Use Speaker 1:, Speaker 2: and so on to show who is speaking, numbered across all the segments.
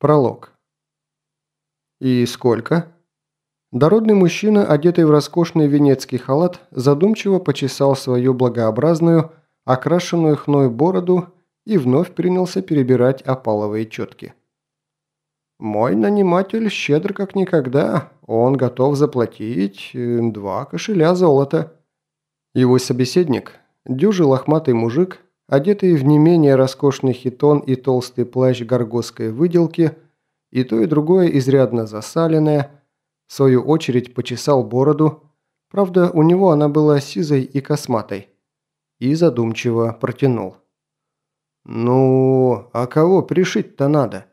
Speaker 1: Пролог. «И сколько?» Дородный мужчина, одетый в роскошный венецкий халат, задумчиво почесал свою благообразную, окрашенную хной бороду и вновь принялся перебирать опаловые четки. «Мой наниматель щедр как никогда. Он готов заплатить э, два кошеля золота». Его собеседник, дюжий лохматый мужик, одетый в не менее роскошный хитон и толстый плащ горгосской выделки, и то и другое изрядно засаленное, в свою очередь почесал бороду, правда, у него она была сизой и косматой, и задумчиво протянул. «Ну, а кого пришить-то надо?»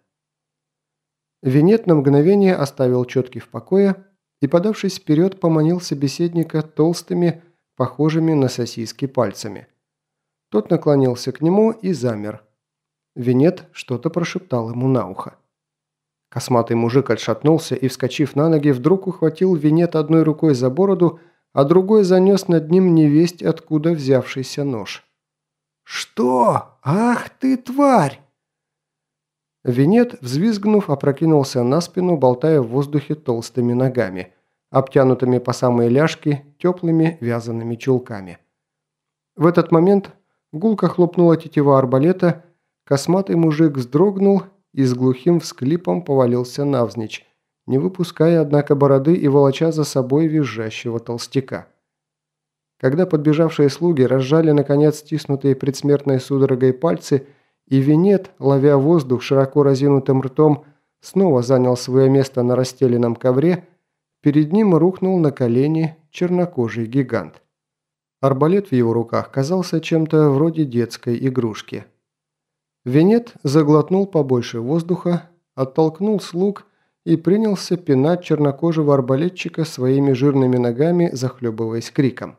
Speaker 1: Винет на мгновение оставил четки в покое и, подавшись вперед, поманил собеседника толстыми, похожими на сосиски пальцами – тот наклонился к нему и замер. Винет что-то прошептал ему на ухо. Косматый мужик отшатнулся и, вскочив на ноги, вдруг ухватил Винет одной рукой за бороду, а другой занес над ним невесть, откуда взявшийся нож. «Что? Ах ты, тварь!» Винет, взвизгнув, опрокинулся на спину, болтая в воздухе толстыми ногами, обтянутыми по самые ляжки теплыми вязаными чулками. В этот момент Гулко хлопнула тетива арбалета, косматый мужик вздрогнул и с глухим всклипом повалился навзничь, не выпуская, однако, бороды и волоча за собой визжащего толстяка. Когда подбежавшие слуги разжали, наконец, стиснутые предсмертной судорогой пальцы, и Винет, ловя воздух широко разинутым ртом, снова занял свое место на расстеленном ковре, перед ним рухнул на колени чернокожий гигант. Арбалет в его руках казался чем-то вроде детской игрушки. Венет заглотнул побольше воздуха, оттолкнул слуг и принялся пинать чернокожего арбалетчика своими жирными ногами, захлебываясь криком.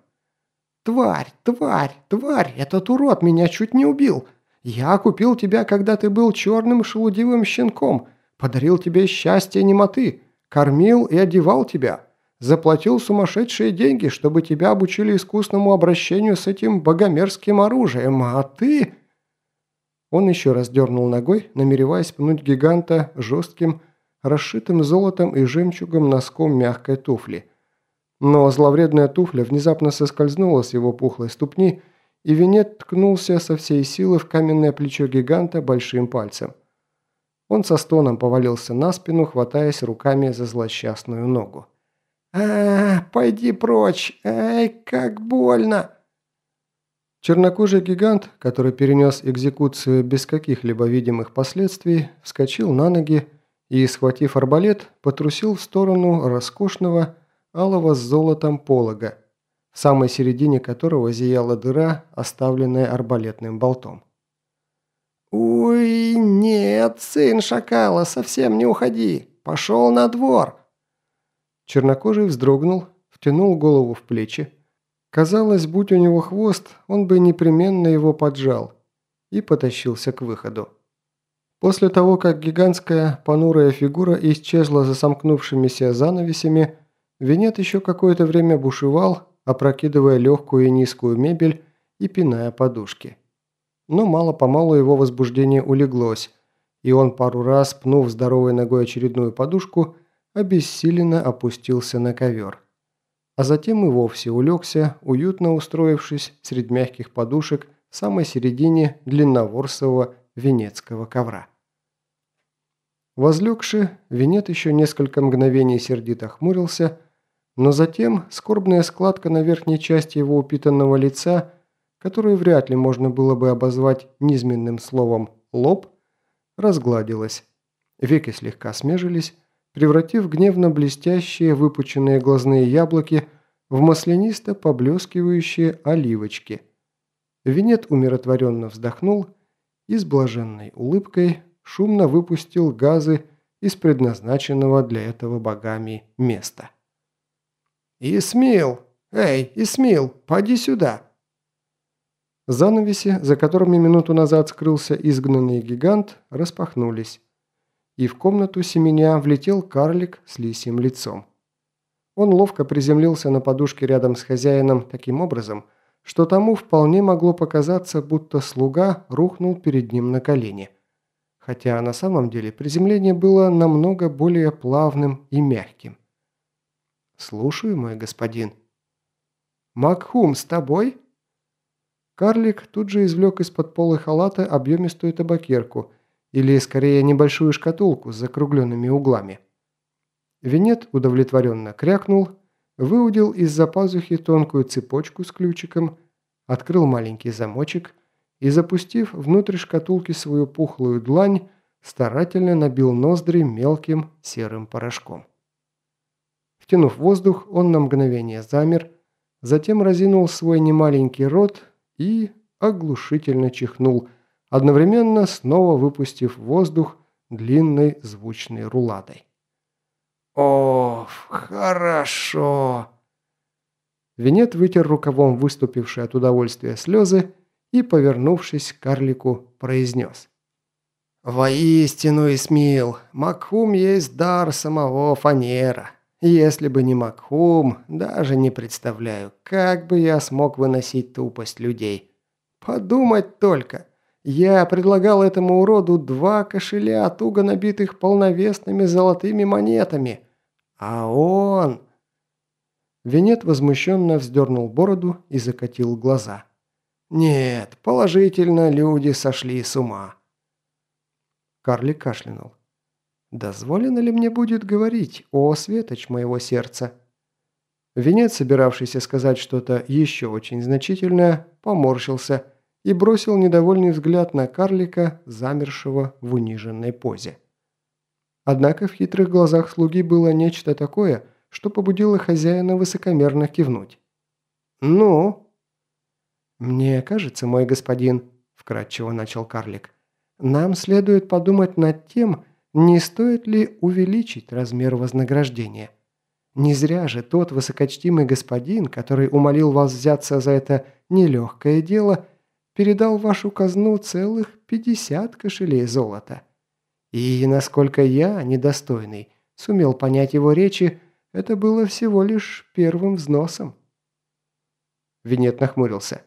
Speaker 1: «Тварь! Тварь! Тварь! Этот урод меня чуть не убил! Я купил тебя, когда ты был черным шелудивым щенком, подарил тебе счастье немоты, кормил и одевал тебя!» Заплатил сумасшедшие деньги, чтобы тебя обучили искусному обращению с этим богомерзким оружием, а ты...» Он еще раз дернул ногой, намереваясь пнуть гиганта жестким, расшитым золотом и жемчугом носком мягкой туфли. Но зловредная туфля внезапно соскользнула с его пухлой ступни, и Венет ткнулся со всей силы в каменное плечо гиганта большим пальцем. Он со стоном повалился на спину, хватаясь руками за злосчастную ногу а, пойди прочь! Ай, как больно!» Чернокожий гигант, который перенес экзекуцию без каких-либо видимых последствий, вскочил на ноги и, схватив арбалет, потрусил в сторону роскошного алого с золотом полога, в самой середине которого зияла дыра, оставленная арбалетным болтом. «Уй, нет, сын шакала, совсем не уходи! Пошел на двор!» Чернокожий вздрогнул, втянул голову в плечи. Казалось, будь у него хвост, он бы непременно его поджал и потащился к выходу. После того, как гигантская понурая фигура исчезла за сомкнувшимися занавесями, Венет еще какое-то время бушевал, опрокидывая легкую и низкую мебель и пиная подушки. Но мало-помалу его возбуждение улеглось, и он пару раз, пнув здоровой ногой очередную подушку, обессиленно опустился на ковер. А затем и вовсе улегся, уютно устроившись среди мягких подушек в самой середине длинноворсового венецкого ковра. Возлегши, Венет еще несколько мгновений сердито хмурился, но затем скорбная складка на верхней части его упитанного лица, которую вряд ли можно было бы обозвать низменным словом «лоб», разгладилась. Веки слегка смежились, превратив гневно блестящие выпученные глазные яблоки в маслянисто поблескивающие оливочки. Винет умиротворенно вздохнул и с блаженной улыбкой шумно выпустил газы из предназначенного для этого богами места. «Исмил! Эй, Исмил, поди сюда!» Занавеси, за которыми минуту назад скрылся изгнанный гигант, распахнулись и в комнату семеня влетел карлик с лисьим лицом. Он ловко приземлился на подушке рядом с хозяином таким образом, что тому вполне могло показаться, будто слуга рухнул перед ним на колени. хотя на самом деле приземление было намного более плавным и мягким. «Слушаю, мой господин». «Макхум с тобой?» Карлик тут же извлек из-под полы халата объемистую табакерку, или скорее небольшую шкатулку с закругленными углами. Винет удовлетворенно крякнул, выудил из-за пазухи тонкую цепочку с ключиком, открыл маленький замочек и, запустив внутрь шкатулки свою пухлую длань, старательно набил ноздри мелким серым порошком. Втянув воздух, он на мгновение замер, затем разинул свой немаленький рот и оглушительно чихнул, одновременно снова выпустив воздух длинной звучной руладой. «О, хорошо!» Винет вытер рукавом выступившие от удовольствия слезы и, повернувшись к карлику, произнес. «Воистину, Исмил, Макхум есть дар самого Фанера. Если бы не Макхум, даже не представляю, как бы я смог выносить тупость людей. Подумать только, я предлагал этому уроду два кошеля, туго набитых полновесными золотыми монетами. А он... Венет возмущенно вздернул бороду и закатил глаза. «Нет, положительно, люди сошли с ума». Карли кашлянул. «Дозволено ли мне будет говорить, о светоч моего сердца?» Венец, собиравшийся сказать что-то еще очень значительное, поморщился и бросил недовольный взгляд на карлика, замершего в униженной позе. Однако в хитрых глазах слуги было нечто такое, что побудило хозяина высокомерно кивнуть. «Ну?» «Мне кажется, мой господин», – вкратчиво начал карлик, – «нам следует подумать над тем, не стоит ли увеличить размер вознаграждения. Не зря же тот высокочтимый господин, который умолил вас взяться за это нелегкое дело – передал в вашу казну целых 50 кошелей золота. И, насколько я, недостойный, сумел понять его речи, это было всего лишь первым взносом. Винет нахмурился.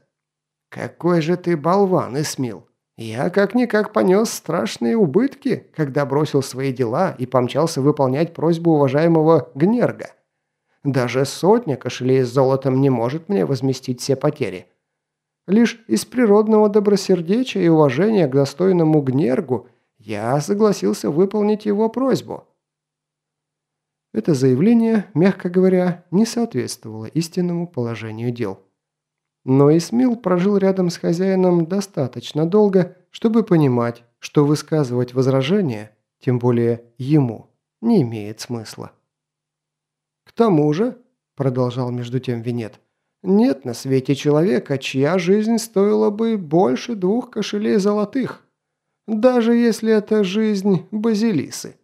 Speaker 1: «Какой же ты болван, Эсмил! Я как-никак понес страшные убытки, когда бросил свои дела и помчался выполнять просьбу уважаемого Гнерга. Даже сотня кошелей с золотом не может мне возместить все потери. Лишь из природного добросердечия и уважения к достойному Гнергу я согласился выполнить его просьбу. Это заявление, мягко говоря, не соответствовало истинному положению дел. Но Исмил прожил рядом с хозяином достаточно долго, чтобы понимать, что высказывать возражения, тем более ему, не имеет смысла. «К тому же», – продолжал между тем Винет, – нет на свете человека, чья жизнь стоила бы больше двух кошелей золотых, даже если это жизнь Базилисы.